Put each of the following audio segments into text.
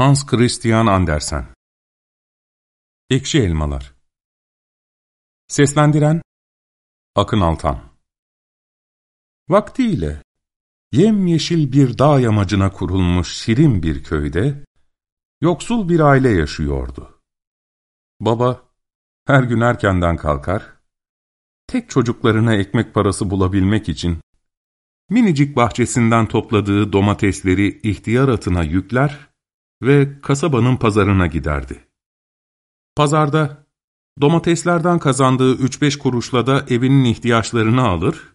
Hans Christian Andersen. Ekşi Elmalar. Seslendiren Akın Altan. Vaktiyle yemyeşil bir dağ yamacına kurulmuş şirin bir köyde yoksul bir aile yaşıyordu. Baba her gün erkenden kalkar, tek çocuklarına ekmek parası bulabilmek için minicik bahçesinden topladığı domatesleri ihtiyar atına yükler ve kasabanın pazarına giderdi. Pazarda domateslerden kazandığı üç beş kuruşla da evinin ihtiyaçlarını alır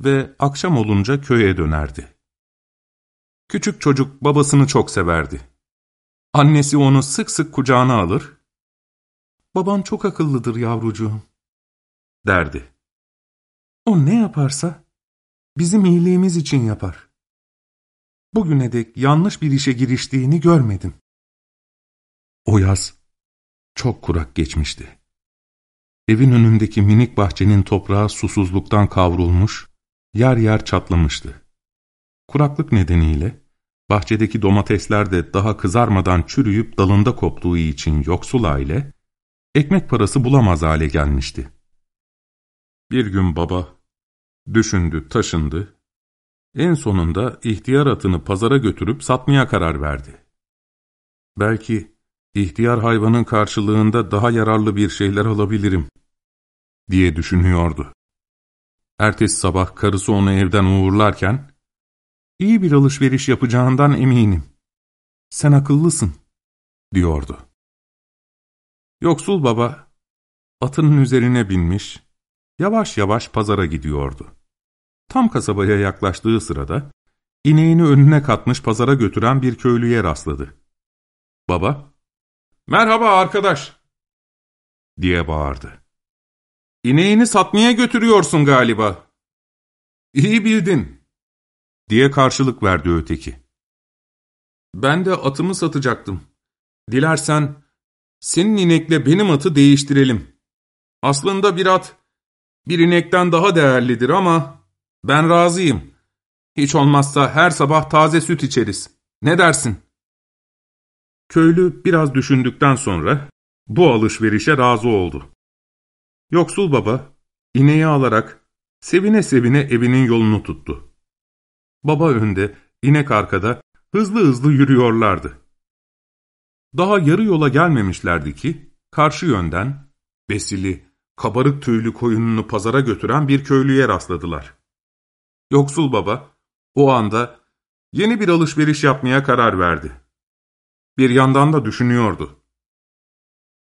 ve akşam olunca köye dönerdi. Küçük çocuk babasını çok severdi. Annesi onu sık sık kucağına alır, ''Baban çok akıllıdır yavrucuğum.'' derdi. O ne yaparsa bizim iyiliğimiz için yapar. Bugüne dek yanlış bir işe giriştiğini görmedim. O yaz çok kurak geçmişti. Evin önündeki minik bahçenin toprağı susuzluktan kavrulmuş, yer yer çatlamıştı. Kuraklık nedeniyle bahçedeki domatesler de daha kızarmadan çürüyüp dalında koptuğu için yoksul aile, ekmek parası bulamaz hale gelmişti. Bir gün baba düşündü, taşındı, en sonunda ihtiyar atını pazara götürüp satmaya karar verdi. Belki ihtiyar hayvanın karşılığında daha yararlı bir şeyler alabilirim, diye düşünüyordu. Ertesi sabah karısı onu evden uğurlarken, iyi bir alışveriş yapacağından eminim. Sen akıllısın, diyordu. Yoksul baba, atının üzerine binmiş, yavaş yavaş pazara gidiyordu. Tam kasabaya yaklaştığı sırada, ineğini önüne katmış pazara götüren bir köylüye rastladı. Baba, ''Merhaba arkadaş!'' diye bağırdı. ''İneğini satmaya götürüyorsun galiba.'' ''İyi bildin.'' diye karşılık verdi öteki. ''Ben de atımı satacaktım. Dilersen senin inekle benim atı değiştirelim. Aslında bir at bir inekten daha değerlidir ama ben razıyım. Hiç olmazsa her sabah taze süt içeriz. Ne dersin? Köylü biraz düşündükten sonra bu alışverişe razı oldu. Yoksul baba ineği alarak sevine sevine evinin yolunu tuttu. Baba önde, inek arkada hızlı hızlı yürüyorlardı. Daha yarı yola gelmemişlerdi ki karşı yönden besili, kabarık tüylü koyununu pazara götüren bir köylüye rastladılar. Yoksul baba o anda yeni bir alışveriş yapmaya karar verdi. Bir yandan da düşünüyordu.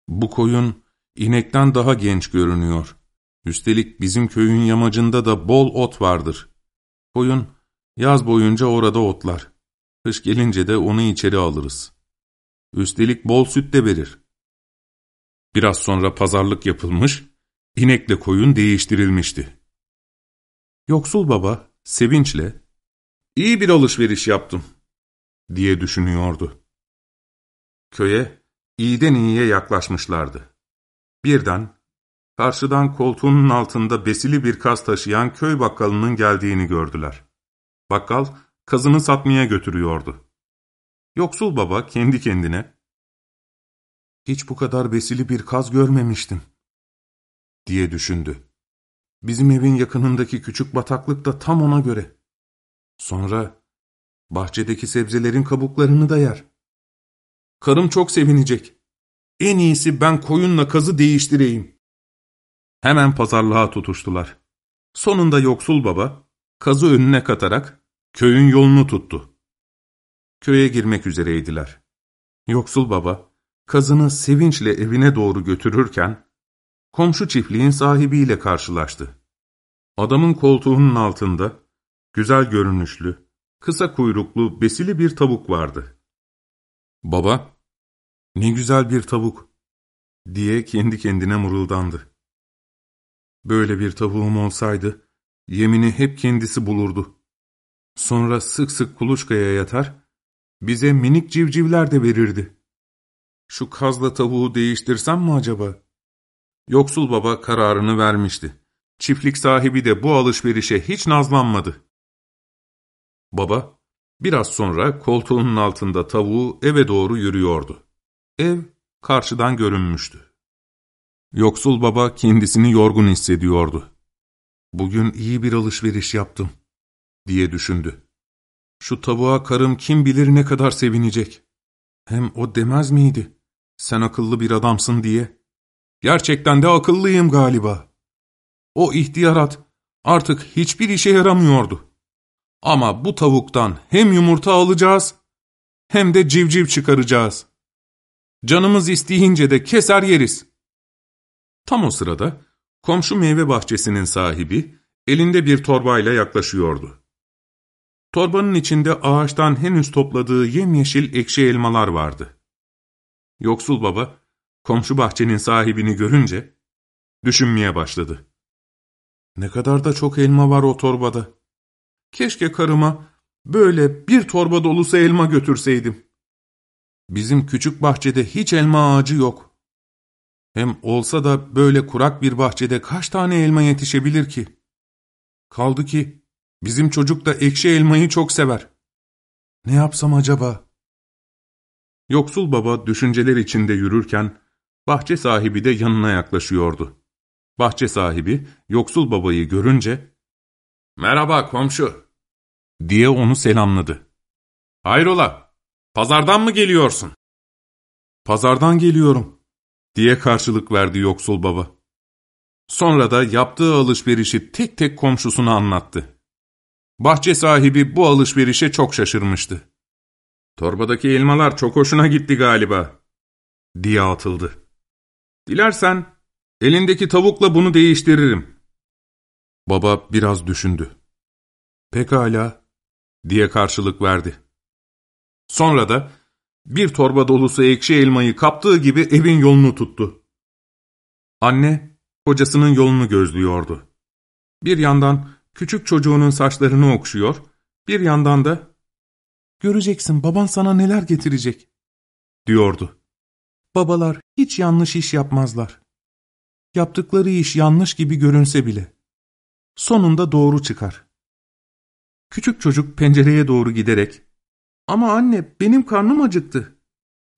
Bu koyun inekten daha genç görünüyor. Üstelik bizim köyün yamacında da bol ot vardır. Koyun yaz boyunca orada otlar. Kış gelince de onu içeri alırız. Üstelik bol süt de verir. Biraz sonra pazarlık yapılmış, inekle koyun değiştirilmişti. Yoksul baba sevinçle, iyi bir alışveriş yaptım, diye düşünüyordu. Köye iyiden iyiye yaklaşmışlardı. Birden, karşıdan koltuğunun altında besili bir kaz taşıyan köy bakkalının geldiğini gördüler. Bakkal, kazını satmaya götürüyordu. Yoksul baba kendi kendine, ''Hiç bu kadar besili bir kaz görmemiştim.'' diye düşündü. Bizim evin yakınındaki küçük bataklık da tam ona göre. Sonra bahçedeki sebzelerin kabuklarını da yer. Karım çok sevinecek. En iyisi ben koyunla kazı değiştireyim. Hemen pazarlığa tutuştular. Sonunda yoksul baba kazı önüne katarak köyün yolunu tuttu. Köye girmek üzereydiler. Yoksul baba kazını sevinçle evine doğru götürürken komşu çiftliğin sahibiyle karşılaştı. Adamın koltuğunun altında güzel görünüşlü, kısa kuyruklu, besili bir tavuk vardı. Baba, ne güzel bir tavuk diye kendi kendine mırıldandı. Böyle bir tavuğum olsaydı, yemini hep kendisi bulurdu. Sonra sık sık kuluçkaya yatar, bize minik civcivler de verirdi. Şu kazla tavuğu değiştirsem mi acaba?'' Yoksul baba kararını vermişti. Çiftlik sahibi de bu alışverişe hiç nazlanmadı. Baba, Biraz sonra koltuğunun altında tavuğu eve doğru yürüyordu. Ev karşıdan görünmüştü. Yoksul baba kendisini yorgun hissediyordu. Bugün iyi bir alışveriş yaptım, diye düşündü. Şu tavuğa karım kim bilir ne kadar sevinecek. Hem o demez miydi? Sen akıllı bir adamsın diye. Gerçekten de akıllıyım galiba. O ihtiyarat artık hiçbir işe yaramıyordu. Ama bu tavuktan hem yumurta alacağız hem de civciv çıkaracağız. Canımız isteyince de keser yeriz. Tam o sırada komşu meyve bahçesinin sahibi elinde bir torbayla yaklaşıyordu. Torbanın içinde ağaçtan henüz topladığı yemyeşil ekşi elmalar vardı. Yoksul baba, komşu bahçenin sahibini görünce düşünmeye başladı. Ne kadar da çok elma var o torbada. Keşke karıma böyle bir torba dolusu elma götürseydim. Bizim küçük bahçede hiç elma ağacı yok. Hem olsa da böyle kurak bir bahçede kaç tane elma yetişebilir ki? Kaldı ki bizim çocuk da ekşi elmayı çok sever. Ne yapsam acaba? Yoksul baba düşünceler içinde yürürken bahçe sahibi de yanına yaklaşıyordu. Bahçe sahibi yoksul babayı görünce ''Merhaba komşu'' diye onu selamladı. ''Hayrola, pazardan mı geliyorsun?'' ''Pazardan geliyorum.'' diye karşılık verdi yoksul baba. Sonra da yaptığı alışverişi tek tek komşusuna anlattı. Bahçe sahibi bu alışverişe çok şaşırmıştı. ''Torbadaki elmalar çok hoşuna gitti galiba.'' diye atıldı. ''Dilersen elindeki tavukla bunu değiştiririm.'' Baba biraz düşündü. ''Pekala.'' diye karşılık verdi. Sonra da bir torba dolusu ekşi elmayı kaptığı gibi evin yolunu tuttu. Anne, kocasının yolunu gözlüyordu. Bir yandan küçük çocuğunun saçlarını okşuyor, bir yandan da ''Göreceksin baban sana neler getirecek.'' diyordu. Babalar hiç yanlış iş yapmazlar. Yaptıkları iş yanlış gibi görünse bile. Sonunda doğru çıkar. Küçük çocuk pencereye doğru giderek ''Ama anne benim karnım acıktı.''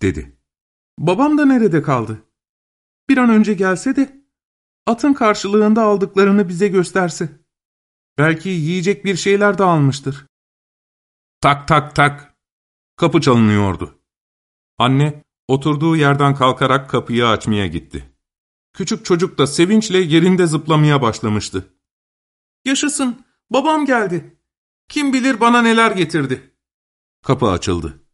dedi. ''Babam da nerede kaldı? Bir an önce gelse de atın karşılığında aldıklarını bize gösterse. Belki yiyecek bir şeyler de almıştır.'' Tak tak tak. Kapı çalınıyordu. Anne oturduğu yerden kalkarak kapıyı açmaya gitti. Küçük çocuk da sevinçle yerinde zıplamaya başlamıştı. Yaşasın, babam geldi. Kim bilir bana neler getirdi. Kapı açıldı.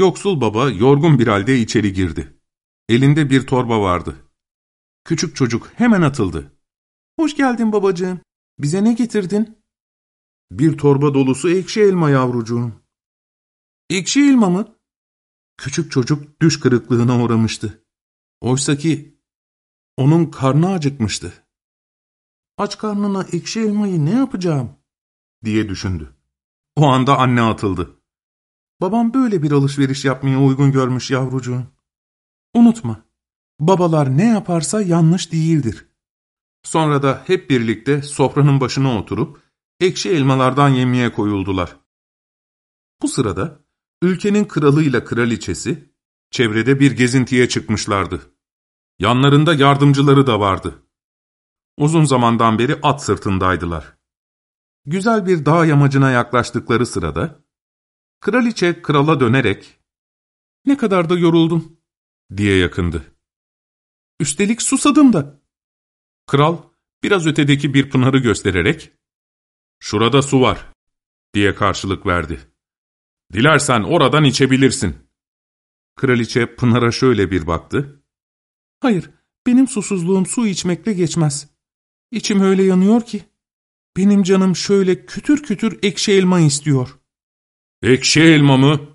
Yoksul baba yorgun bir halde içeri girdi. Elinde bir torba vardı. Küçük çocuk hemen atıldı. Hoş geldin babacığım. Bize ne getirdin? Bir torba dolusu ekşi elma yavrucuğum. Ekşi elma mı? Küçük çocuk düş kırıklığına uğramıştı. Oysa ki onun karnı acıkmıştı. Aç karnına ekşi elmayı ne yapacağım? diye düşündü. O anda anne atıldı. Babam böyle bir alışveriş yapmaya uygun görmüş yavrucuğum. Unutma, babalar ne yaparsa yanlış değildir. Sonra da hep birlikte sofranın başına oturup ekşi elmalardan yemeye koyuldular. Bu sırada ülkenin kralıyla kraliçesi çevrede bir gezintiye çıkmışlardı. Yanlarında yardımcıları da vardı. Uzun zamandan beri at sırtındaydılar. Güzel bir dağ yamacına yaklaştıkları sırada kraliçe krala dönerek ''Ne kadar da yoruldum'' diye yakındı. ''Üstelik susadım da.'' Kral biraz ötedeki bir pınarı göstererek ''Şurada su var.'' diye karşılık verdi. ''Dilersen oradan içebilirsin.'' Kraliçe Pınar'a şöyle bir baktı. ''Hayır, benim susuzluğum su içmekle geçmez. İçim öyle yanıyor ki. Benim canım şöyle kütür kütür ekşi elma istiyor.'' ''Ekşi elma mı?''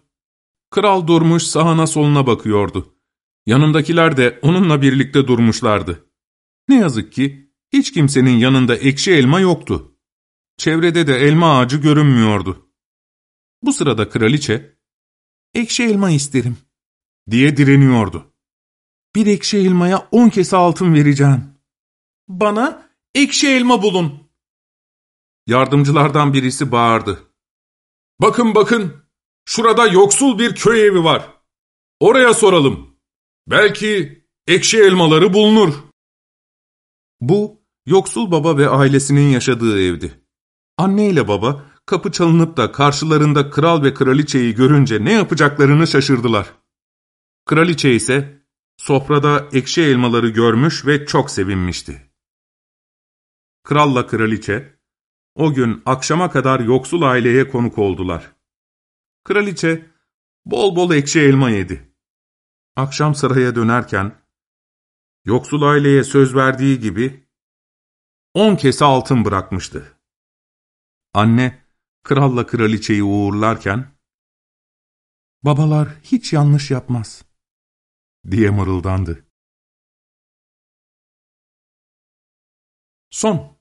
Kral durmuş sağına soluna bakıyordu. Yanındakiler de onunla birlikte durmuşlardı. Ne yazık ki hiç kimsenin yanında ekşi elma yoktu. Çevrede de elma ağacı görünmüyordu. Bu sırada kraliçe, ''Ekşi elma isterim.'' diye direniyordu. ''Bir ekşi elmaya on kese altın vereceğim. Bana ekşi elma bulun.'' Yardımcılardan birisi bağırdı. Bakın bakın, şurada yoksul bir köy evi var. Oraya soralım. Belki ekşi elmaları bulunur. Bu, yoksul baba ve ailesinin yaşadığı evdi. Anne ile baba, kapı çalınıp da karşılarında kral ve kraliçeyi görünce ne yapacaklarını şaşırdılar. Kraliçe ise, sofrada ekşi elmaları görmüş ve çok sevinmişti. Kralla kraliçe, o gün akşama kadar yoksul aileye konuk oldular. Kraliçe, bol bol ekşi elma yedi. Akşam saraya dönerken, yoksul aileye söz verdiği gibi, on kese altın bırakmıştı. Anne, kralla kraliçeyi uğurlarken, ''Babalar hiç yanlış yapmaz.'' diye mırıldandı. Son